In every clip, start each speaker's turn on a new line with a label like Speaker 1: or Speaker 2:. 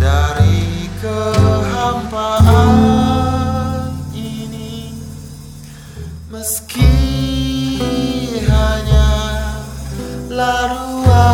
Speaker 1: dari kehampaan ini. Meski hanya laruan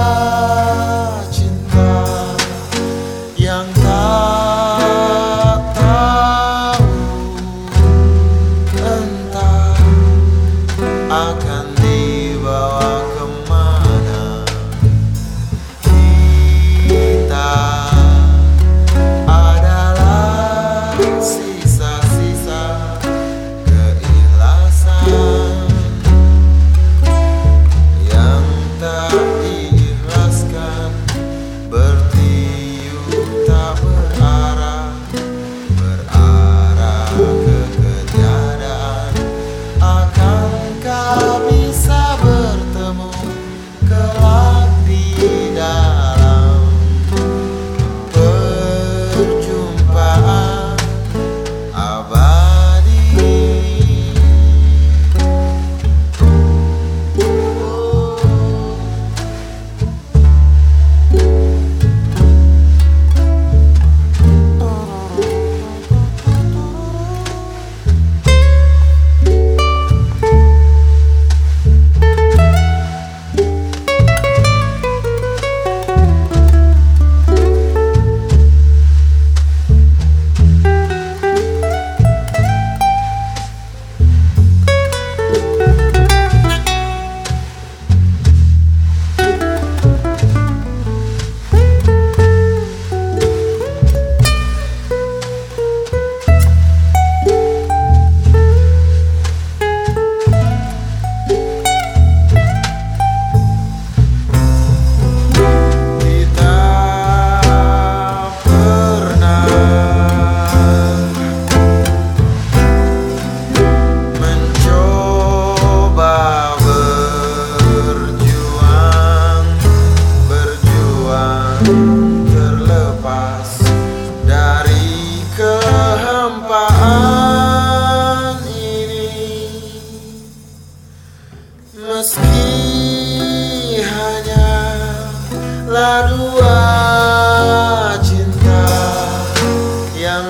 Speaker 1: Meski hanya dua cinta yang